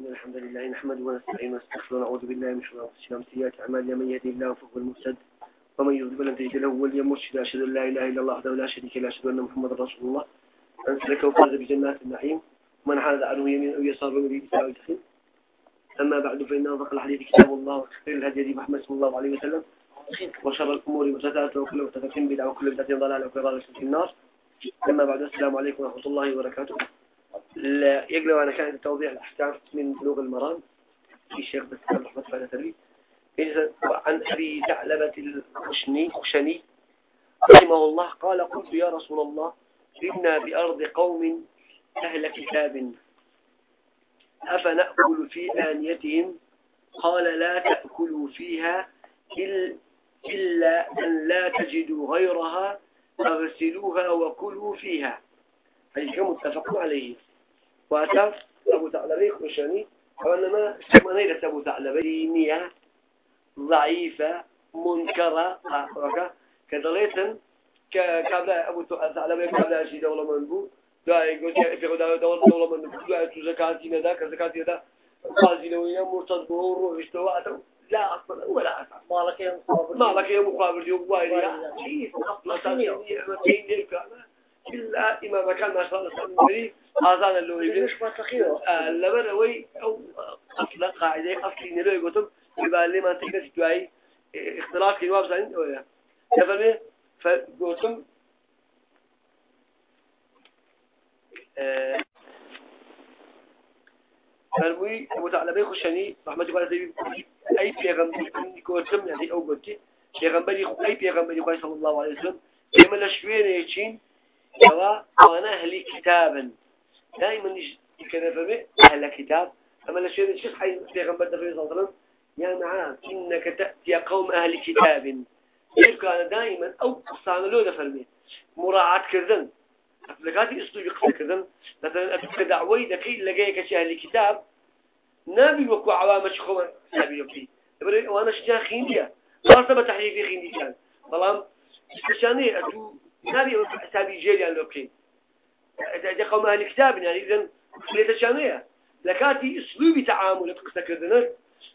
إن الحمد لله نحمده ونستعينه ونستغفره ونعوذ بالله من شرور أنفسنا وسيئات أعمالنا. من يهدي الله فهو المهتد ومن يضلل فلن تجد له وليا مرشدا. أشهد أن لا إله إلا الله وحده لا شريك له أشهد أن محمدا رسول الله. من سلك وفاز بجنات النعيم. ومن حاز عنه يمين أو يسار ويريد سواء الجحيم أما بعد فإن أصدق الحديث كتاب الله وخير الهدي هدي محمد صلى الله عليه وسلم. وشر الأمور محدثاتها وكل محدثة بدعة وكل بدعة ضلالة وكل ضلالة في النار. أما بعد السلام عليكم ورحمة الله وبركاته. يقلب أنا كان توضيح الأحكام من بلوغ المرام. في الشيخ بسام الله تبري عن أبي ثعلبة الخشني خشني رحمه الله. قال قلت يا رسول الله إنا بأرض قوم أهل كتاب. أفنأكل في آنيتهم؟ قال لا تأكلوا فيها إلا أن لا تجدوا غيرها فاغسلوها وكلوا فيها. هذه متفق عليه. وأتى أبو ثعلبي خشني وإنما ما نيلة أبو ثعلبي نية ضعيفة منكرة. كذلك كابلا أبو ثعلبي كابلا شيء دولة منبو دعاء يقول في غدا دولة دولة منبو دعاء تزكاتي ندا كزكاتي ندا قاضي نويا مرتد بور اشتوا لا أصلا ولا أصلا ما لك يوم مقابل ما لك يوم مقابل يوم. وايد. شيء أصلا إلا إمام كان ما شاء الله هذا اللي يجيش ما تخيره لبر وي أو أصل قاعدة أصلي نلو يقولون يبقى لي ما تقدر تدعي اختلاف كلمات زين ويا يفهمي فقولتم. فالوي أبو تعالى خشني رحمة الله عليه أي بيغمبر قولتم يعني أو قلتي بيغمبري أي بيغمبري صلى الله عليه وسلم يما لشوين يجين سواء أنا أهلي كتابا. دائما كذا فمي أهل كتاب. أما الشيء الشيخ حي بيغمبر النبي صلى الله يا معاذ إنك تأتي قوم أهل كتاب. يبقى أنا دائما أو قصان له دفرمي. مراعاة كردن. لكاتي أسلوب يقصد كردن. مثلا أتبقى دعوي دكي لقيك شيء أهل كتاب. نبي وكو عوامة شخوما نبي وكي وأنا شجاع خيندية مرتبة تحليفي خيندي كان. بلام إستشاني أتو نبي حسابي جيلي أن لوكي إذا قوم أهل كتاب يعني إذن ليت شانية لكاتي أسلوبي تعامل بقصة كردنا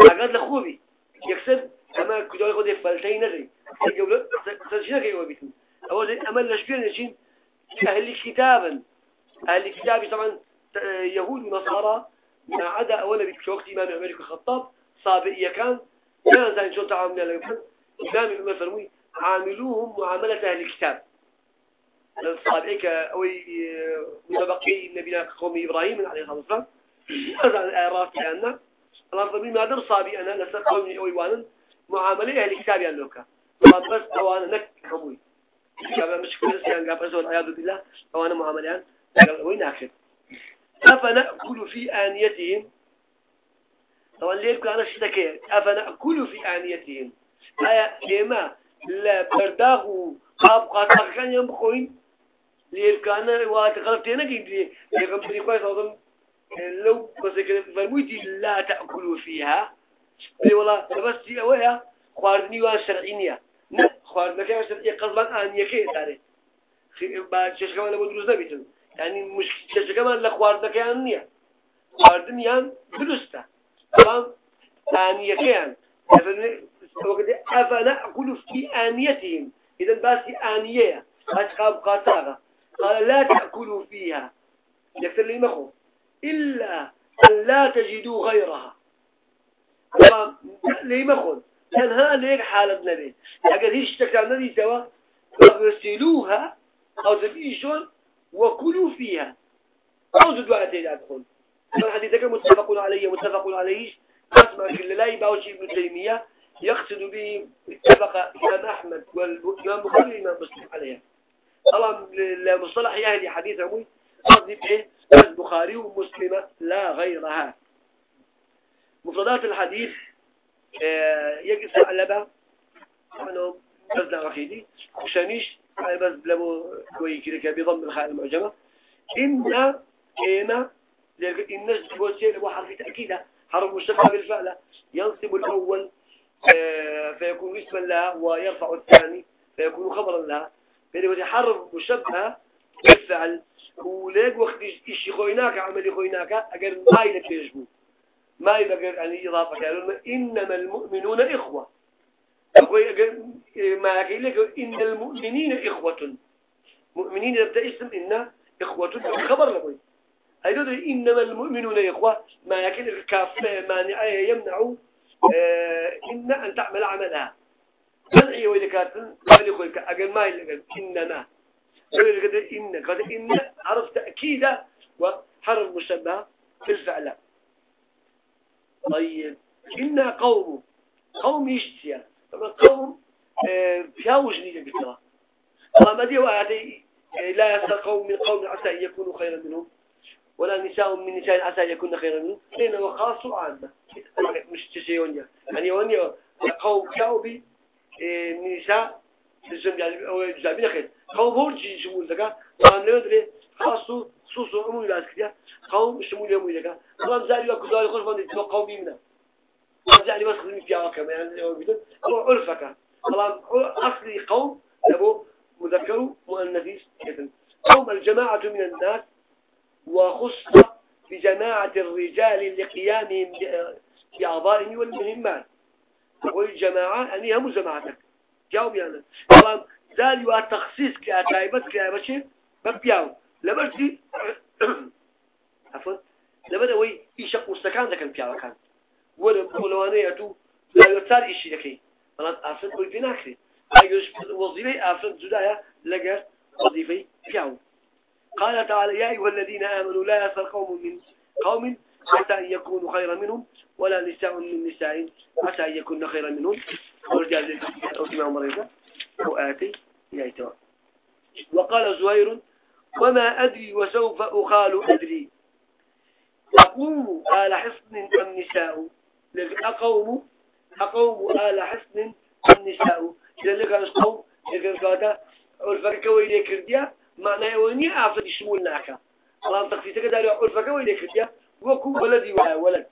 أقعد لخوبي. يكسب أما كدوي قد فلتين نري يقول سجنا كي هو بيتم أول أمل نشبير نشين أهل كتابا أهل كتاب طبعا يهود ونصارى. ما عدا أولا بيت وقت إمام عمر بن الخطاب. صابئية كان. كان زين شو تعاملنا لهم إمام عمر فرمي عاملوهم معاملة أهل الكتاب. الصالحك أو متبقي النبي قوم إبراهيم عليه الصلاة والسلام. هذا الآيات لأن ربي ما در صابي أنا لسر قومي أو إيوانا معاملة أهل كتاب يالوكا بس أوانا نك حموي كما مش كل سيان قاب أزول عياذ بالله. أوانا معاملة وين آخر؟ أفنأكل في آنيتهم؟ طبعا ليه يقول أنا اشتكي أفنأكل في آنيتهم؟ أي إما لا برداغ قاب قاطع كان ليه كان واتغلبتين كي يغمبني كويس أظن لو بس كده فرمويتي لا تأكلوا فيها. أي والله بس دي أويا خواردني وان شرعينيا. لا خواردنا كان شرعي قصبا ان يكي داري. بعد شش كمان لو دروز نبيتن. يعني مش شش كمان لا خواردنا كان نيا خواردني آن درسته تمام؟ آن. يكيان وقد أفنأكل في آنيتهم. إذا بس آنية. أشقاب قاتاغة قال لا تأكلوا فيها. يكثر لي مخو إلا أن لا تجدوا غيرها. لي مخو هذا حالة نبي أقل هيش تكتب نبي سوا. فاغسلوها أو تبيشون وكلوا فيها. أو زدوا على تيجي أدخل. الحديث كان متفق عليه متفق عليه. أسمع كل لا يباوشي ابن تيمية. يقصد به اتفق الإمام أحمد والإمام بخاري والإمام مسلم عليها. طبعا المصطلح أهل حديث أموي قصدي بإيه البخاري ومسلمة لا غيرها. مفردات الحديث آه يجلس بها أنه بزنا وحيدي خشانيش بس بلمو كوي كده بضم الخاء المعجمة. إن إن إن جبوسي له حرف تأكيد. حرف مشتبه بالفعل ينصب الأول آه فيكون اسما لها ويرفع الثاني فيكون خبرا لها. فإذا حرف مشبه بالفعل وليك وقت إشي خويناك عملي خويناك أجر مايلة بيجبو ما يبقى يعني إضافة يعني إنما المؤمنون إخوة. أقول ما أقول لك إن المؤمنين إخوة. مؤمنين يبدأ اسم إن إخوة. خبر لقوي أيضا إنما المؤمنون إخوة. ما يكن الكاف مانع يمنع آه، إن أن تعمل عملها. منعي ويلكات قال يقول أقل ما يلقى إنما يقول إن قال إن حرف تأكيد وحرف مشبه في الفعل طيب إن قوم قوم يشتيا طبعا قوم بياوجني آه، لقتها طبعا ما دي وآتي لا يسأل قوم من قوم عسى أن يكونوا خيرا منهم ولا نساء من نساء عسى أن يكون خيرا منهم لأنه خاص وعامة مش تشيونيا يعني ونيا قوم كاوبي نساء جابين خير. قوم هورجي شمول ذكا لا ندري خاص خصوص عمومي كده قوم شمول يومي ذكا طبعا زالي وكذا يخرج من يتبقى قومي منه زالي بس خدمي فيها كما يعني هو عرفك طبعا أصلي قوم يبو مذكر مؤنث قوم الجماعة من الناس وخص بجماعة الرجال لقيامهم بأعضائهم والمهمات. والجماعة أني هم جماعتك جاوب يعني طبعا ذال والتخصيص كأتايبت كأبشر ببياو لبرتي عفوا. لبدا وي يشق مستكان ذاك البياو كان ولا ولوانية تو لا يرتال إشي لكي طبعا أفرد قلت بناكري وظيفة أفرد زدايا لقى وظيفة بياو قال تعالى يا أيها الذين آمنوا لا يسر قوم من قوم حتى أن يكونوا خيرا منهم ولا نساء من نساء حتى يكون خيرا منهم. ورجال أو مريضة وآتي يأتوا وقال زهير وما أدري وسوف أخال أدري. أقوم آل حصن أم نساء. أقوم أقوم آل حصن أم نساء. إذا لك أقوم إذا كانت عرفك ويلي كرديا معناه وني عفد شمول ناكا. الله تخفيتك داري عرفك ويلي كرديا. وكو ولدي ويا ولد.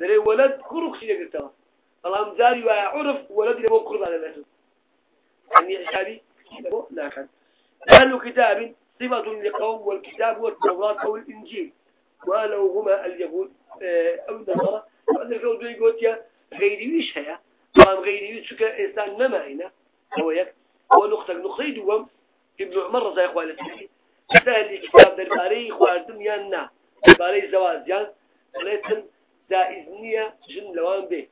داري ولد كرخ سيدي قلتها الله مزاري ويا عرف ولدي لبو قرب على الأسد يعني حسابي لبو ناكا أهل كتاب صفة لقوم والكتاب هو التوراة أو الإنجيل ولو هما اليهود آه، أو النصارى. فأنا الكود يقول يا غيري ويش هيا؟ طبعا غيري ويش كإنسان نما هنا هو يك هو نقطة دوم ابن عمر زي إخوان التحكي سهل كتاب درباري خواردم يانا درباري زواج يان ليتن دائزنية جن لوان به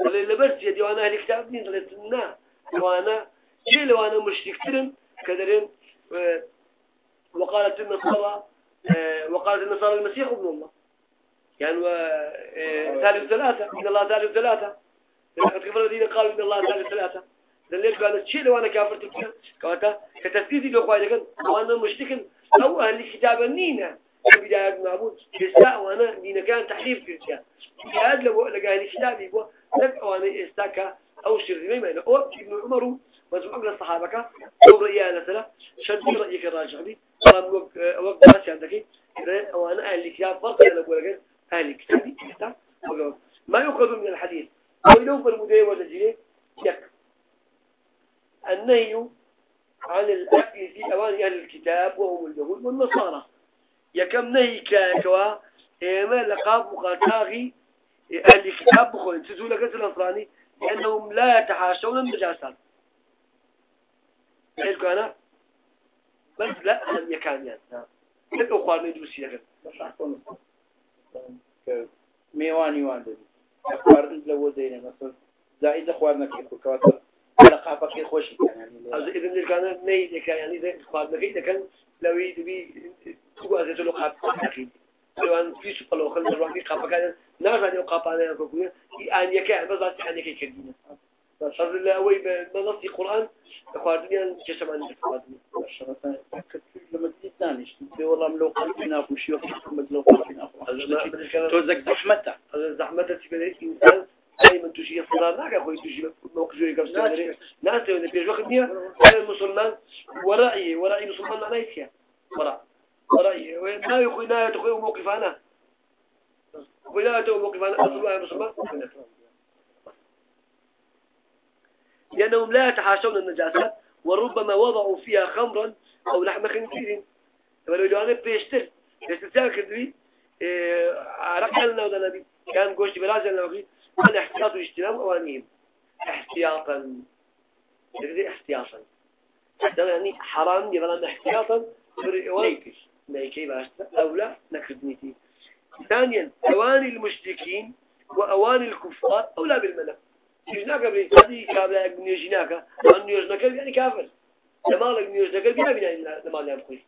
اللي لبرت يدي وأنا أهل كتاب نين ليتن نا وأنا شيء لو أنا مشركترن كدرين آه، وقالت النصارى آه، وقالت النصارى المسيح ابن الله. يعني ثالث ثلاثة إن الله ثالث ثلاثة. لقد كفر الذين قالوا إن الله ثالث ثلاثة. دليل قال شيء لو أنا كافر تبكي كواتا كتثبيتي لو قاعد كان وأنا مشتكن أو أهل الكتاب النينة بداية معبود كساء وأنا دين كان تحريف كرسيا جاد لو لقى أهل الكتاب يبغى لك وأنا استاكا أو شر ما أو ابن عمر مجموعة من الصحابة أو رأيها مثلا شد رأيك الراجع بي وقت بس عندك وأنا أهل الكتاب فرق أنا أقول لك أهل الكتاب ما يؤخذ من الحديث لو بالمدير ولا يك النهي عن الأكل في أوان أهل الكتاب وهم اليهود والنصارى. يكم نهي كوا إما لقاب مقاتاغي أهل الكتاب بخوين تزول لك النصراني لأنهم لا يتحاشون النجاسات قلت أنا بس لا لم يكان يعني لك أخوار ندوسي لك ميواني وان أخوار لو زينا مثلا زائد أخوارنا كيف كواتر على قافك خوشي يعني إذا كان نيد كان يعني إذا نقيد كان لو يدبي تقول هذا لو قاف نقيد لو أن في شو قالوا خلنا نروح في قاف كان ناس عندي قاف أنا كوكوية أن يكاد بس يعني كي كدينا صار لا وي بنص القرآن أخوات الدنيا جسم عن أخوات الدنيا لما تجي ثاني والله لو قلنا أخو شيوخ لو قلنا أخو توزك زحمته زحمته تبدأ إنسان دائما تجي فلان ناقة خوي تجي موقف جوي قبل سنة ناس اللي بيجوا خدمية أنا المسلمان ورأي ورأي مسلمان أنا يفيا ورأ ما ناية تخوي موقف أنا. موقف أنا. أصل أنا مسلمان لأنهم لا يتحاشون النجاسات وربما وضعوا فيها خمرا أو لحم خنزير. ولو جانا بيشتر بيشتر كذبي عرق لنا ولا نبي؟ كان قوش بلاج لنا وغي الاحتياط واجتناب أوانيهم احتياطا. يقدر احتياطا. يعني حرام يبقى احتياطا. نيكي باش أو لا نكردنيتي ثانيا أواني المشركين وأواني الكفار أولى بالمنع يجناك هذه كابلا يجناك أن يجناك يعني كافر. لما لك يجناك بنا بنا لما لا يبقي؟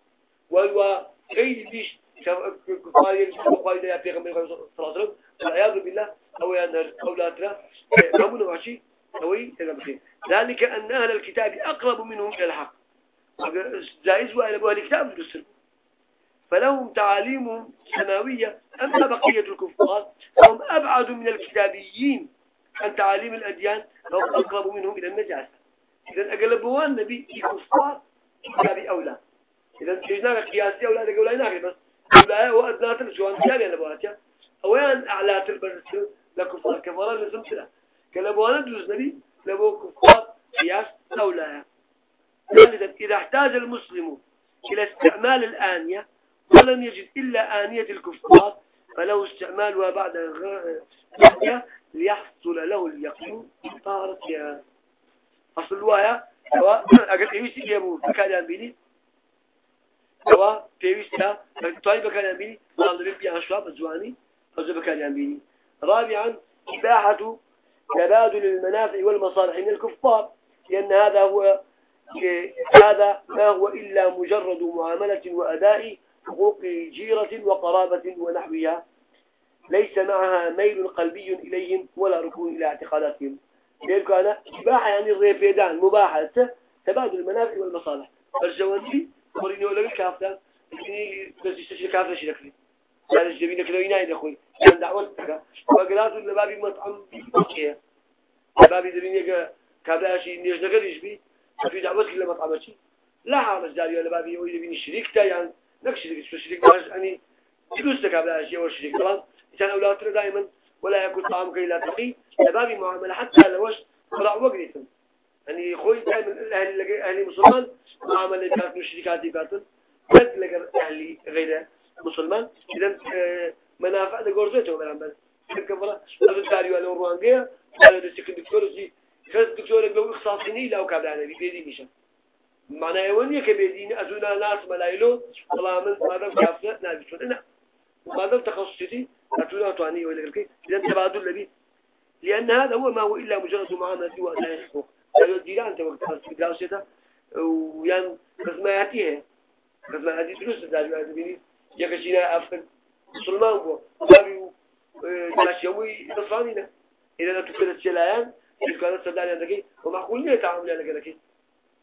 وهو غير ديش كفار يجناك يا بيغمبر صلى الله عليه وسلم. والعياذ بالله أو ينهر أولادنا ربنا وعشي أوي ذلك أن أهل الكتاب أقرب منهم إلى الحق. جائز وأهل أهل الكتاب بالسلم فلهم تعاليم سماوية أما بقية الكفار؟ فهم أبعد من الكتابيين. عن تعاليم الأديان فهم أقرب منهم إلى النجاسة إذا أقلبوا النبي كفار كتابي أولى. إذا تجنا قياسي أولى لقولا يناقل بس أولى هو أدنى كتابي أنا بواتيا. أولا أعلى تربرسل لكفار. كفارا لازم سلا كلبوانا دروز نبي لبو كفار قياس أولى. ثالثا إذا احتاج المسلم إلى استعمال الآنية ولم يجد إلا آنية الكفار فله استعمالها بعد غاية ليحصل له اليقين. طارتها أصل الوايا سواء أقل إيوسي يبو بكاليان بيني سواء بيوستا طيب بكاليان بيني نعم نبي عشرة بزواني أو بكاليان بيني رابعا إباحة تبادل المنافع والمصالح من الكفار لأن هذا هو هذا ما هو إلا مجرد معاملة وأداء حقوق جيرة وقرابة ونحوها ليس معها ميل قلبي إليهم ولا ركون إلى اعتقاداتهم. ذلك أنا إباحة يعني الريبيدان مباحة. تبادل المنافع والمصالح. الجوانبي قريني ولا الكافة يعني بس يستشي كافة شركلي يعني الجبين كده يناي أخوي؟ كان دعوتك وقرأت لبابي مطعم بكيه لبابي دبيني كابلاشي نيج نقريش بي. في دعوتك لمطعمتي لا حارس جاري ولا بابي يقول يبيني شريكته يعني. نكشريك شريك باش يعني فلوسك قبل أشياء والشريك طبعا عشان أولادنا دائما ولا يكون طعامك إلا تقي لبابي معاملة حتى لو وش طلع وقريتم يعني خوي دائما أهل أهل مسلمان معاملة كانت مشركات كاتن قد لقى أهل غير مسلمان. إذا آه، منافع دقورزته ولا بس. كفلا هذا الداري ولا روانجيا هذا الدكتور دكتور زي خذ دكتور لو إخصاصيني لا وكذا أنا بيدي مشان معنى يوني كبيدين أزونا ناس ملايلو والله من ما دام كافة نبي شو ما دام تخصصي أتونا تواني ولا كذي إذا تبادل لبي لأن هذا هو ما هو إلا مجرد معاملة وأداء أيوة ديران أنت وقت دراسته ويان خدماتها خدمات دروس داري بيني يكشينا أفكار مسلمان بو. داري يومي نصرانينا إذا تكتب الشلايان هذا سداني عندك ومعقول ليه تعامل كذا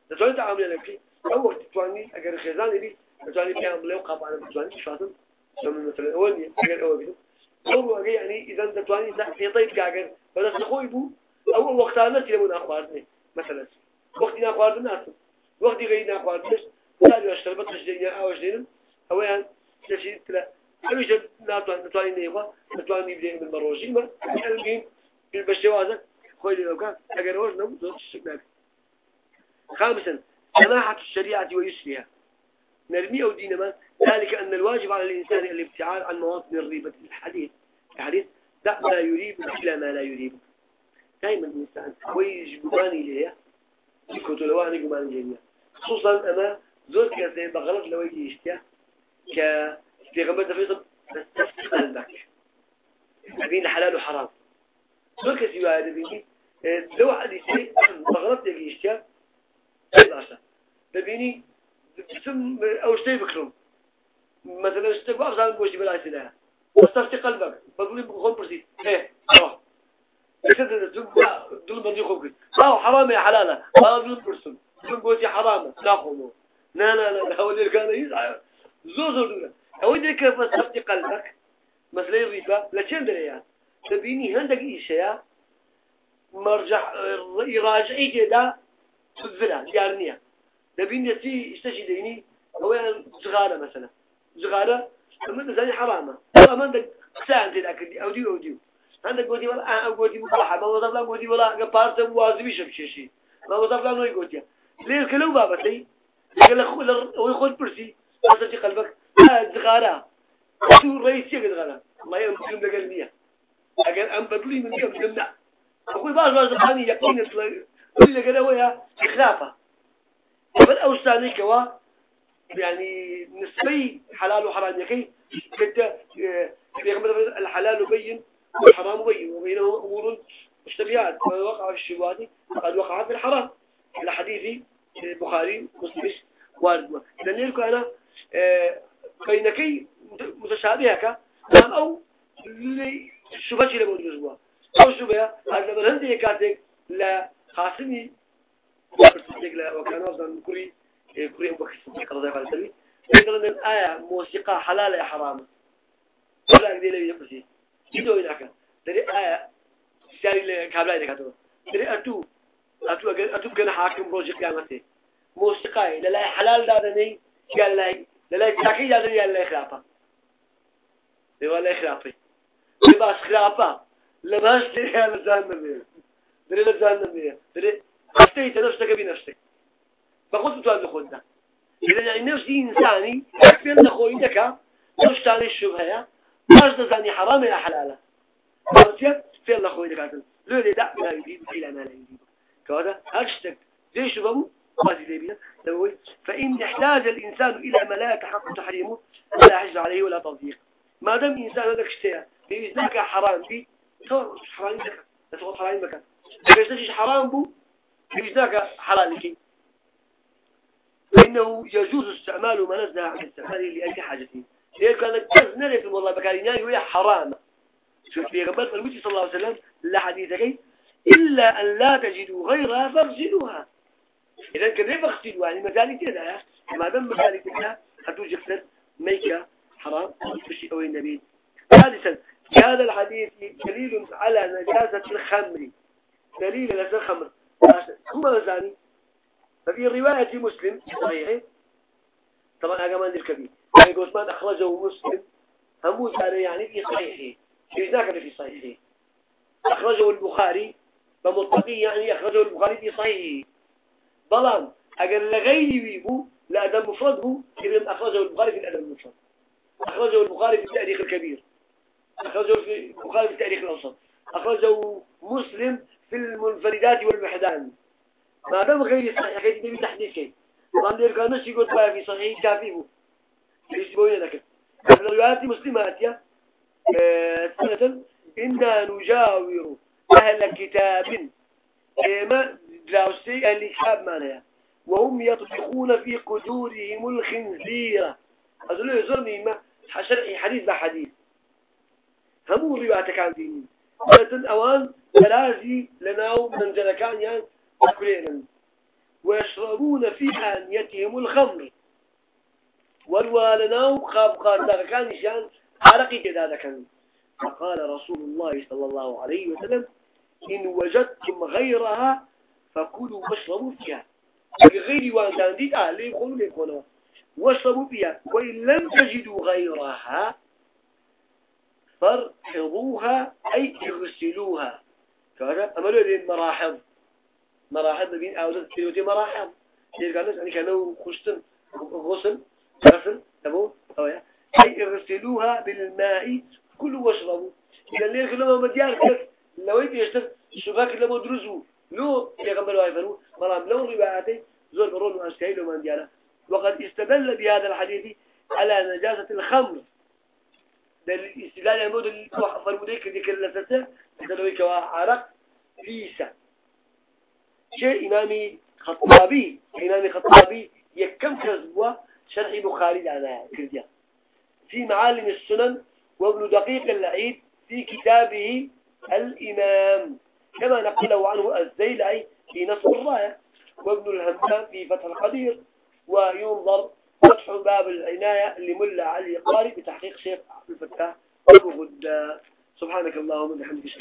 دەتوانێت تعامل لەکەی ئەو وەخت توانی ئەگەر خێزانی بی دەتوانێت پیان بڵێ و قاپانە بتوانێت شاتن مثلا ئەوە نیە ئەگەر ئەوە بێت ئەو ئەگەر یعنی ئیدەن دەتوانێت پێڵی بکاگەر بەدەست خۆی بوو ئەو وەختان نەچی لەبوو ناخواردنێ مثلا. وەختی ناخواردن ناتن وەختی غەی ناخواردنش ساری شربت تشدێنیا ئاوەش دێنم ئەوەیان لە هەمیش ناتوان نتوانی بدێن من بەڕۆژی مە ئەلگین بەشێوازە خۆی لێوکە ئەگەر هۆش نەبوو زۆر شک ناکە خامسا سماحة الشريعة ويسرها. نرمي أو دينما ذلك أن الواجب على الإنسان الابتعاد عن مواطن الريبة الحديث. الحديث دع ما يريب إلى ما لا يريب. دائما الإنسان ويجباني ليه يكون لواني جباني جميع خصوصا أنا زود كثير بغلط لو يجي يشتيا. ك في غمبة في بس قلبك بين حلال وحرام. زود كثير هذا بيجي لو حد شيء بغلط يجي يشتيا. باشا دبيني بسم أو شيء بكرم. مثلا اشتبه أفضل من بوشي بلا سلاح واستفتي قلبك. بقولي بخون برسي. إيه روح. دول بدي خوك آه حرام يا حلالة. آه دول برسم. دول بوشي حرام لا خمو لا لا لا هو اللي كان يزعل زور دول هو اللي كيف استفتي قلبك؟ مثلا الربا. لا كم دريان تبيني هندك إيشيا مرجع يراجعي كده. فلا يارنيا دبين يتي يستشي ديني هو زغارة مثلا زغارة أما زاني حرامة أما عندك ساعة أنت الأكل أو دي أو دي عندك قوتي ولا أو قوتي مباحة ما وصف لا قوتي ولا قبارة وازبي شبشي شيء ما وصف لا نوي قوتي ليه الكلام بابا تي قال هو يخون برسي أصلا قلبك زغارة شو الرئيس يقدر غلا الله يمكن لي أجل أم بدلي من يوم جمع أقول بعض بعض الحاني يقين كل ويا إخلافه بل أوستاني كوا يعني نسبي حلال وحرام يكي كده بيغمر الحلال بين والحرام بين وبينهما أمور مشتبهات وقع في الشبهات قد وقع في الحرام. الحديث البخاري مسلم وارد. لأن لكم أنا آه، بينكي متشابهة كان أو الشبهة اللي موجود جوا أو شبهة هذا من هندي كاتك لا خاصني وكان أفضل كوري كوري أبو بكر الصديق رضي الله عنه مثلا الآية موسيقى حلال يا حرام؟ ولا أقدر لي يقصي كده هناك ترى آية ساري كابلا إذا كاتبه ترى أتو أتو أتو كان حاكم روج قيامته موسيقى لا لا حلال دادني قال لا لا لا تاكي دادني لا خلافة ولا خلافة لباس خلافة لباس ليه لزان دري لزان نبيه دري أفتيت نفسك. بنفسك فقلت تواجه خدنا إذا يعني نفسي إنساني أكبر لخوي لك تشتري الشبهة باش تزاني حرام يا حلالة قلت في الله خوي لك لو لا لا يريد إلا ما لا يريد. كذا هاشتك. زي شبهه قاسي لي بنا فإن احتاج الإنسان إلى ما يتحقق تحريمه لا حجر عليه ولا تضييق ما دام إنسان هذا اشتيا بإذنك حرام بي حرام بك تقول حرام بك إذا حرام بو؟ بإذنك حلال لك فإنه يجوز استعمال ما نزل عن استعماله لأي حاجة لذلك أنا كذ نرف والله بكاريناي وهي حرام. شوف في المتي صلى الله عليه وسلم لا حديثك إلا أن لا تجدوا غيرها فاغسلوها. إذا كذا فاغسلوها يعني مجالي كذا ما دام مجالي كذا هتوجد جفتر ميكا حرام. بشيء أو النبي ثالثا هذا الحديث دليل على نجاسة الخمر. دليل على الخمر. ثم زاني ففي رواية مسلم صحيح طبعا هذا ما الكبير. يعني عثمان أخرجه مسلم همو ساري يعني في صحيحه. في ذاك في صحيحه. أخرجه البخاري فمطلقي يعني أخرجه البخاري في صحيحه. ظلام أقل لغيري ويبو لأدب مفرده إذن أخرجه البخاري في الأدب المفرد. أخرجه البخاري في التأريخ الكبير. أخرجه البخاري في التأريخ الأوسط. أخرجه مسلم في المنفردات والمحدان. ما دام غير صحيح كيف تبي تحديث كيف طبعا دير كان نشي قلت في صحيح كافيه ليش بوين لك الروايات مسلمات يا. سنة. إنا نجاور أهل كتاب. ما دراوسي أهل كتاب معناها وهم يطبخون في قدورهم الخنزير. له يزرني ما شرعي حديث بحديث. همو روايات كان ديني مثلا أوان ثلاثي لناو من جلكان يعني أكلين ويشربون في آنيتهم الخمر. والوالناو خاب قادة كان شان عرقي كذا كان فقال رسول الله صلى الله عليه وسلم إن وجدتم غيرها فكلوا واشربوا فيها. غير وان دي آه ليه يقولوا يقولوا واشربوا فيها. وإن لم تجدوا غيرها فرحضوها أي اغسلوها. كذا. أملوا لين مراحض مراحل بين أولاد تلوتي مراحل. يرجع الناس يعني كانوا خشتن غسل غسل تبو أو يا. أي اغسلوها بالماء كلوا واشربوا. إذا اللي كلهم مديار كيف لو يبي يشتغل شباك لما درسوا لو يقبلوا هايفروا مرام لو رواياتي زور برون وأشكايل ومن ديانا وقد استدل بهذا الحديث على نجاسة الخمر. الاستدلال يمود فرموديك ذيك اللسسة تدلوك وعرق ليسا شيء إمامي خطابي إمامي خطابي يكم كذبوا شرح بخاري على كرديا في معالم السنن وابن دقيق العيد في كتابه الإمام. كما نقله عنه الزيلعي في نصر الراية وابن الهمام في فتح القدير وينظر فتح باب العناية لملا علي قاري بتحقيق شيخ عبد الفتاح أبو غدا سبحانك اللهم وبحمدك.